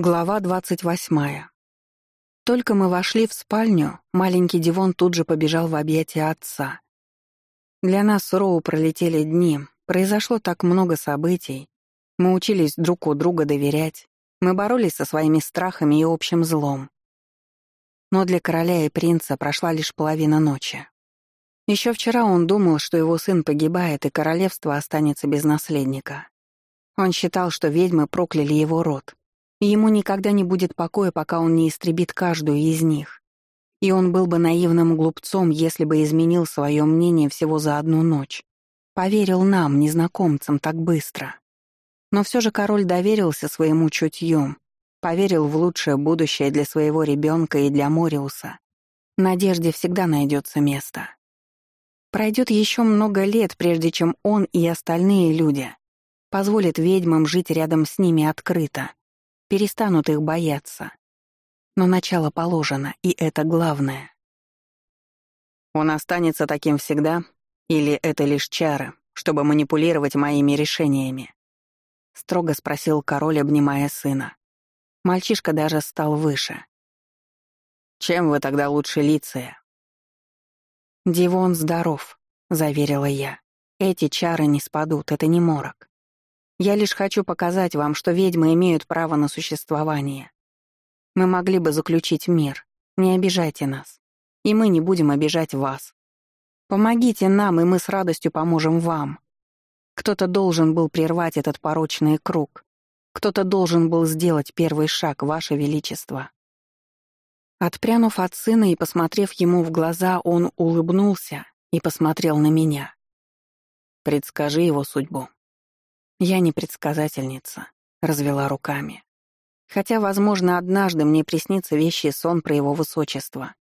Глава двадцать восьмая. Только мы вошли в спальню, маленький Дивон тут же побежал в объятия отца. Для нас с Роу пролетели дни, произошло так много событий. Мы учились друг у друга доверять, мы боролись со своими страхами и общим злом. Но для короля и принца прошла лишь половина ночи. Еще вчера он думал, что его сын погибает, и королевство останется без наследника. Он считал, что ведьмы прокляли его род, ему никогда не будет покоя, пока он не истребит каждую из них. И он был бы наивным глупцом, если бы изменил свое мнение всего за одну ночь. Поверил нам, незнакомцам, так быстро. Но все же король доверился своему чутью, поверил в лучшее будущее для своего ребенка и для Мориуса. Надежде всегда найдется место. Пройдет еще много лет, прежде чем он и остальные люди позволят ведьмам жить рядом с ними открыто, перестанут их бояться. Но начало положено, и это главное. Он останется таким всегда? Или это лишь чары, чтобы манипулировать моими решениями? Строго спросил король, обнимая сына. Мальчишка даже стал выше. «Чем вы тогда лучше Лиция?» «Дивон здоров», — заверила я. «Эти чары не спадут, это не морок. Я лишь хочу показать вам, что ведьмы имеют право на существование. Мы могли бы заключить мир. Не обижайте нас. И мы не будем обижать вас. Помогите нам, и мы с радостью поможем вам. Кто-то должен был прервать этот порочный круг. Кто-то должен был сделать первый шаг, Ваше Величество. Отпрянув от сына и посмотрев ему в глаза, он улыбнулся и посмотрел на меня. «Предскажи его судьбу», я не предсказательница, развела руками. Хотя, возможно, однажды мне приснится вещий сон про его высочество.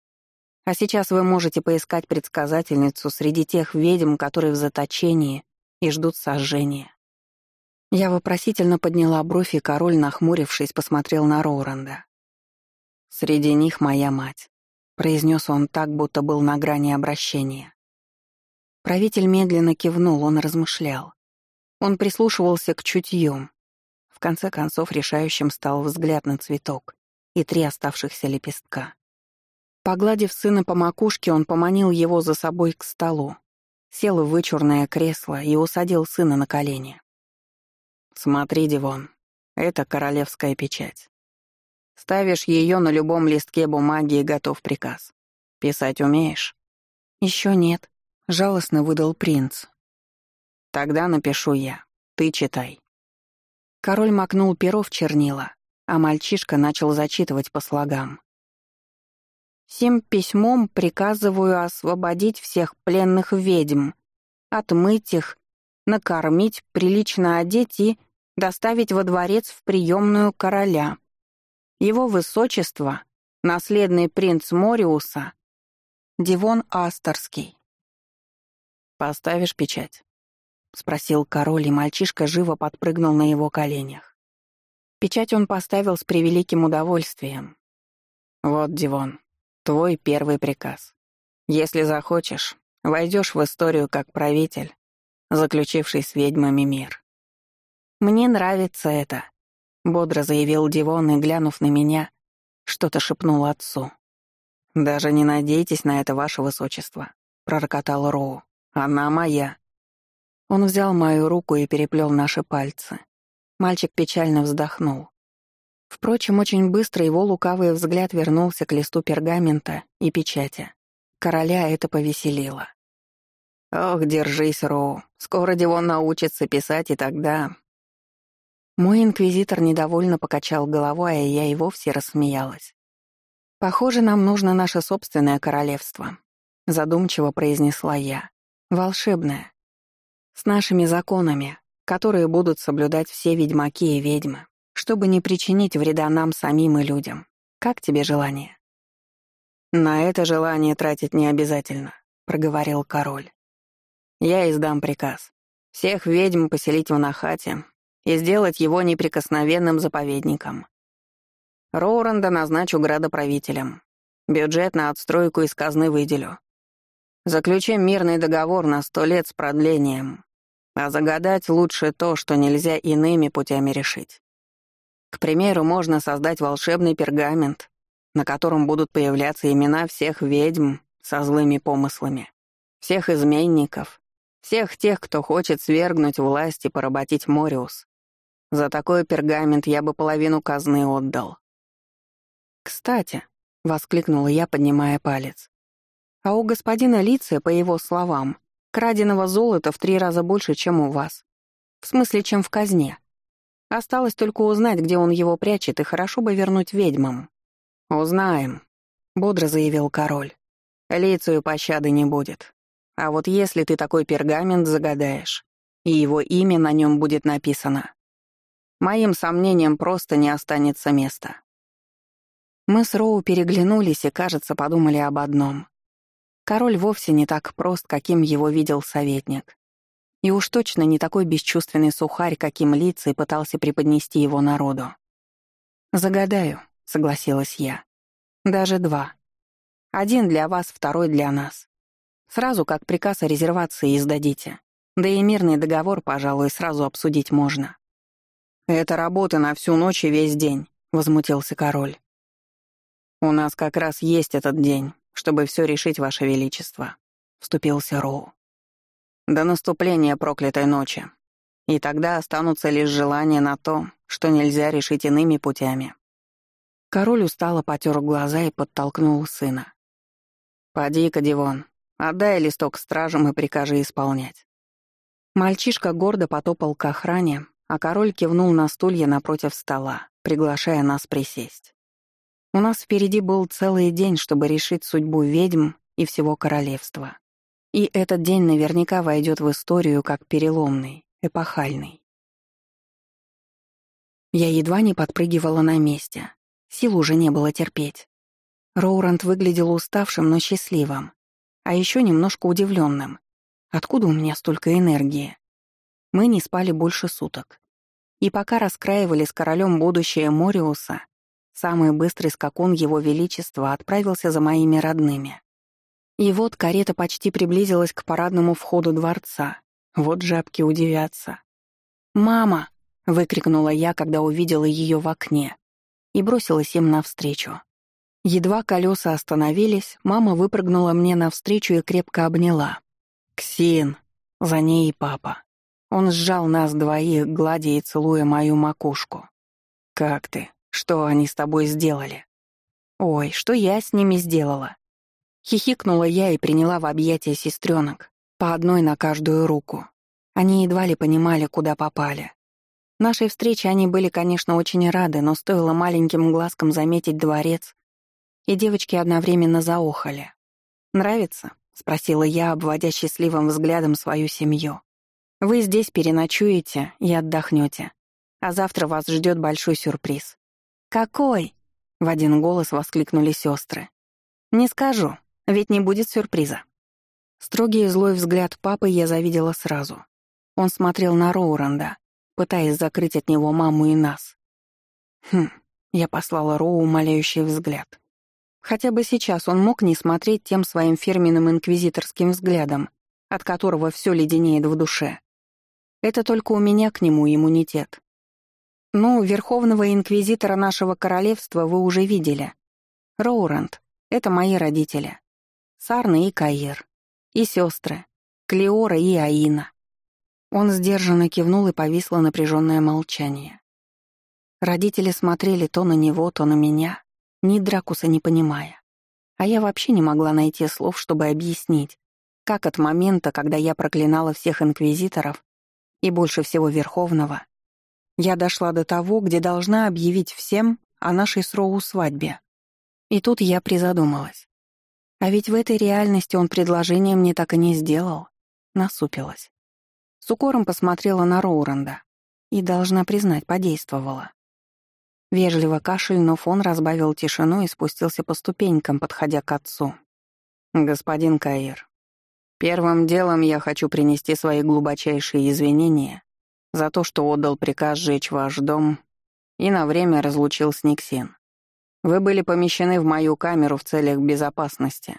А сейчас вы можете поискать предсказательницу среди тех ведьм, которые в заточении и ждут сожжения. Я вопросительно подняла бровь, и король, нахмурившись, посмотрел на Роуренда. «Среди них моя мать», — произнес он так, будто был на грани обращения. Правитель медленно кивнул, он размышлял. Он прислушивался к чутьям. В конце концов, решающим стал взгляд на цветок и три оставшихся лепестка. Погладив сына по макушке, он поманил его за собой к столу, сел в вычурное кресло и усадил сына на колени. «Смотри, Дивон, это королевская печать. Ставишь ее на любом листке бумаги и готов приказ. Писать умеешь?» «Еще нет», — жалостно выдал принц, Тогда напишу я. Ты читай. Король макнул перо в чернила, а мальчишка начал зачитывать по слогам. «Сим письмом приказываю освободить всех пленных ведьм, отмыть их, накормить, прилично одеть и доставить во дворец в приемную короля. Его высочество, наследный принц Мориуса, Дивон Асторский. «Поставишь печать?» — спросил король, и мальчишка живо подпрыгнул на его коленях. Печать он поставил с превеликим удовольствием. «Вот, Дивон, твой первый приказ. Если захочешь, войдешь в историю как правитель, заключивший с ведьмами мир». «Мне нравится это», — бодро заявил Дивон и, глянув на меня, что-то шепнул отцу. «Даже не надейтесь на это, ваше высочество», — пророкотал Роу. «Она моя». Он взял мою руку и переплел наши пальцы. Мальчик печально вздохнул. Впрочем, очень быстро его лукавый взгляд вернулся к листу пергамента и печати. Короля это повеселило. «Ох, держись, Роу. Скоро Дивон научится писать, и тогда...» Мой инквизитор недовольно покачал головой, а я и вовсе рассмеялась. «Похоже, нам нужно наше собственное королевство», — задумчиво произнесла я. «Волшебное, с нашими законами, которые будут соблюдать все ведьмаки и ведьмы, чтобы не причинить вреда нам самим и людям. Как тебе желание?» «На это желание тратить не обязательно», — проговорил король. «Я издам приказ. Всех ведьм поселить в Нахате и сделать его неприкосновенным заповедником. Роуренда назначу градоправителем. Бюджет на отстройку из казны выделю. Заключим мирный договор на сто лет с продлением, а загадать лучше то, что нельзя иными путями решить. К примеру, можно создать волшебный пергамент, на котором будут появляться имена всех ведьм со злыми помыслами, всех изменников, всех тех, кто хочет свергнуть власть и поработить Мориус. За такой пергамент я бы половину казны отдал. «Кстати», — воскликнула я, поднимая палец, «а у господина Лиция, по его словам, краденого золота в три раза больше, чем у вас. В смысле, чем в казне. Осталось только узнать, где он его прячет, и хорошо бы вернуть ведьмам». «Узнаем», — бодро заявил король. «Лицию пощады не будет. А вот если ты такой пергамент загадаешь, и его имя на нем будет написано, моим сомнениям просто не останется места». Мы с Роу переглянулись и, кажется, подумали об одном. Король вовсе не так прост, каким его видел советник. И уж точно не такой бесчувственный сухарь, каким лицей пытался преподнести его народу. «Загадаю», — согласилась я. «Даже два. Один для вас, второй для нас. Сразу как приказ о резервации издадите. Да и мирный договор, пожалуй, сразу обсудить можно». «Это работа на всю ночь и весь день», — возмутился король. «У нас как раз есть этот день, чтобы все решить, Ваше Величество», — вступился Роу. «До наступления проклятой ночи. И тогда останутся лишь желания на то, что нельзя решить иными путями». Король устало потер глаза и подтолкнул сына. «Поди-ка, Дивон, отдай листок стражам и прикажи исполнять». Мальчишка гордо потопал к охране, а король кивнул на стулья напротив стола, приглашая нас присесть. У нас впереди был целый день, чтобы решить судьбу ведьм и всего королевства. И этот день наверняка войдет в историю как переломный, эпохальный. Я едва не подпрыгивала на месте. Сил уже не было терпеть. Роурант выглядел уставшим, но счастливым. А еще немножко удивленным. Откуда у меня столько энергии? Мы не спали больше суток. И пока раскраивали с королем будущее Мориуса, Самый быстрый скакун Его Величества отправился за моими родными. И вот карета почти приблизилась к парадному входу дворца. Вот жабки удивятся. «Мама!» — выкрикнула я, когда увидела ее в окне, и бросилась им навстречу. Едва колеса остановились, мама выпрыгнула мне навстречу и крепко обняла. «Ксин!» — за ней и папа. Он сжал нас двоих, гладя и целуя мою макушку. «Как ты?» Что они с тобой сделали? Ой, что я с ними сделала? Хихикнула я и приняла в объятия сестренок, по одной на каждую руку. Они едва ли понимали, куда попали. Нашей встрече они были, конечно, очень рады, но стоило маленьким глазкам заметить дворец, и девочки одновременно заохали. «Нравится?» — спросила я, обводя счастливым взглядом свою семью. «Вы здесь переночуете и отдохнете, а завтра вас ждет большой сюрприз. «Какой?» — в один голос воскликнули сестры. «Не скажу, ведь не будет сюрприза». Строгий и злой взгляд папы я завидела сразу. Он смотрел на Роуранда, пытаясь закрыть от него маму и нас. Хм, я послала Роу умоляющий взгляд. Хотя бы сейчас он мог не смотреть тем своим фирменным инквизиторским взглядом, от которого все леденеет в душе. Это только у меня к нему иммунитет. «Ну, верховного инквизитора нашего королевства вы уже видели. Роуранд — это мои родители. Сарна и Каир. И сестры. Клеора и Аина». Он сдержанно кивнул и повисло напряженное молчание. Родители смотрели то на него, то на меня, ни Дракуса не понимая. А я вообще не могла найти слов, чтобы объяснить, как от момента, когда я проклинала всех инквизиторов и больше всего Верховного, я дошла до того, где должна объявить всем о нашей с Роу свадьбе. И тут я призадумалась. А ведь в этой реальности он предложение мне так и не сделал. Насупилась. С укором посмотрела на Роуренда и, должна признать, подействовала. Вежливо кашельнув, он разбавил тишину и спустился по ступенькам, подходя к отцу. «Господин Каир, первым делом я хочу принести свои глубочайшие извинения за то, что отдал приказ сжечь ваш дом и на время разлучил с Никсин. Вы были помещены в мою камеру в целях безопасности.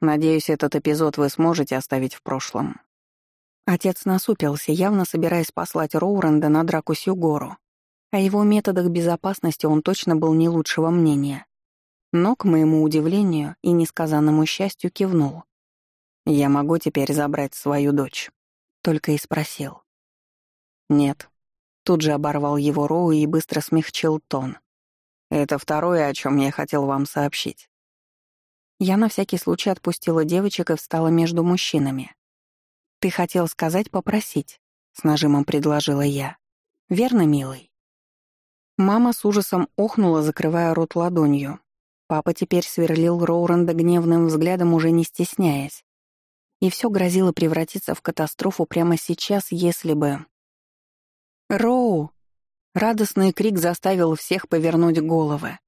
Надеюсь, этот эпизод вы сможете оставить в прошлом». Отец насупился, явно собираясь послать Роуренда на драку с Югору. О его методах безопасности он точно был не лучшего мнения. Но, к моему удивлению и несказанному счастью, кивнул. «Я могу теперь забрать свою дочь?» Только и спросил. «Нет». Тут же оборвал его Роу и быстро смягчил тон. «Это второе, о чем я хотел вам сообщить». Я на всякий случай отпустила девочек и встала между мужчинами. «Ты хотел сказать попросить?» — с нажимом предложила я. «Верно, милый?» Мама с ужасом охнула, закрывая рот ладонью. Папа теперь сверлил Роуренда гневным взглядом, уже не стесняясь. И все грозило превратиться в катастрофу прямо сейчас, если бы... «Роу!» Радостный крик заставил всех повернуть головы.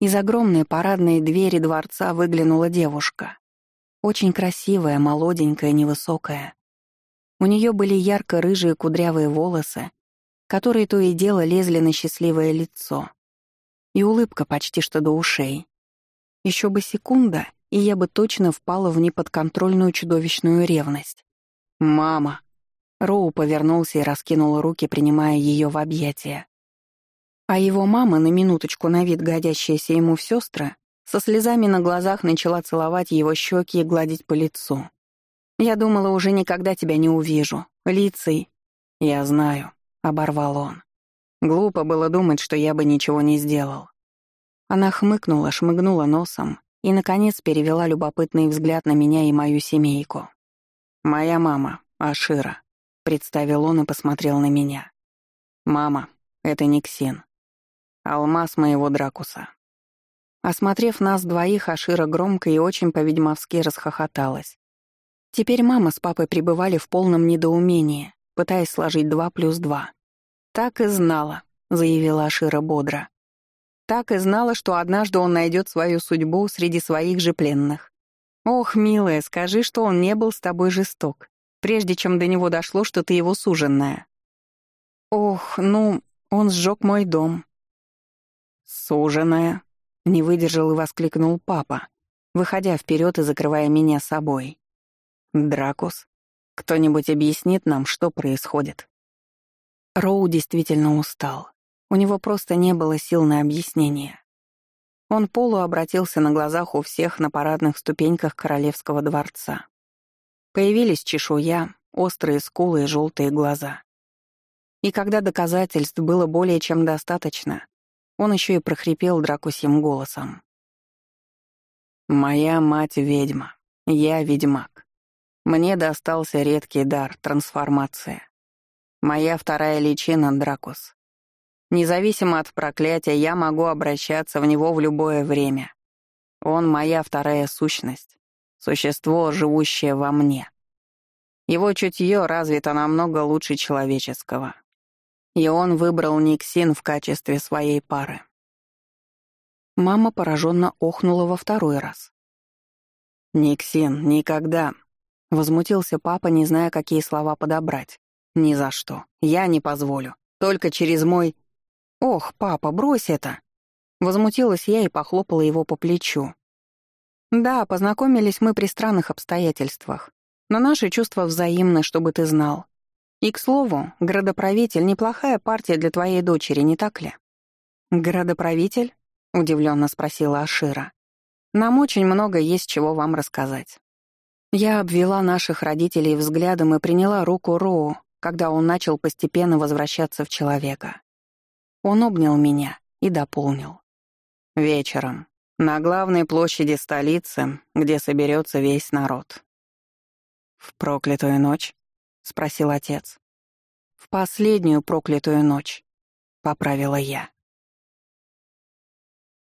Из огромной парадной двери дворца выглянула девушка. Очень красивая, молоденькая, невысокая. У нее были ярко-рыжие кудрявые волосы, которые то и дело лезли на счастливое лицо. И улыбка почти что до ушей. Еще бы секунда, и я бы точно впала в неподконтрольную чудовищную ревность. «Мама!» Роу повернулся и раскинул руки, принимая ее в объятия. А его мама, на минуточку на вид годящаяся ему в сестры, со слезами на глазах начала целовать его щеки и гладить по лицу. «Я думала, уже никогда тебя не увижу. Лицей...» «Я знаю», — оборвал он. Глупо было думать, что я бы ничего не сделал. Она хмыкнула, шмыгнула носом и, наконец, перевела любопытный взгляд на меня и мою семейку. «Моя мама, Ашира», — представил он и посмотрел на меня. «Мама, это Никсин. Алмаз моего Дракуса». Осмотрев нас двоих, Ашира громко и очень по-ведьмовски расхохоталась. Теперь мама с папой пребывали в полном недоумении, пытаясь сложить два плюс два. «Так и знала», — заявила Ашира бодро. «Так и знала, что однажды он найдет свою судьбу среди своих же пленных. Ох, милая, скажи, что он не был с тобой жесток, прежде чем до него дошло, что ты его суженная». «Ох, ну, он сжег мой дом». «Суженая», — не выдержал и воскликнул папа, выходя вперед и закрывая меня собой. «Дракус?» Кто-нибудь объяснит нам, что происходит?» Роу действительно устал. У него просто не было сил на объяснение. Он полу обратился на глазах у всех на парадных ступеньках королевского дворца. Появились чешуя, острые скулы и желтые глаза. И когда доказательств было более чем достаточно, он еще и прохрипел дракусьим голосом. «Моя мать — ведьма, я — ведьмак. Мне достался редкий дар — трансформация. Моя вторая личина — Дракус. Независимо от проклятия, я могу обращаться в него в любое время. Он — моя вторая сущность, существо, живущее во мне. Его чутье развито намного лучше человеческого. И он выбрал Никсин в качестве своей пары. Мама пораженно охнула во второй раз. «Никсин, никогда, Возмутился папа, не зная, какие слова подобрать. «Ни за что. Я не позволю. Только через мой...» «Ох, папа, брось это!» Возмутилась я и похлопала его по плечу. «Да, познакомились мы при странных обстоятельствах. Но наши чувства взаимны, чтобы ты знал. И, к слову, градоправитель — неплохая партия для твоей дочери, не так ли?» «Градоправитель?» — удивленно спросила Ашира. «Нам очень много есть чего вам рассказать. Я обвела наших родителей взглядом и приняла руку Роу, когда он начал постепенно возвращаться в человека. Он обнял меня и дополнил. Вечером, на главной площади столицы, где соберется весь народ. «В проклятую ночь?» — спросил отец. «В последнюю проклятую ночь», — поправила я.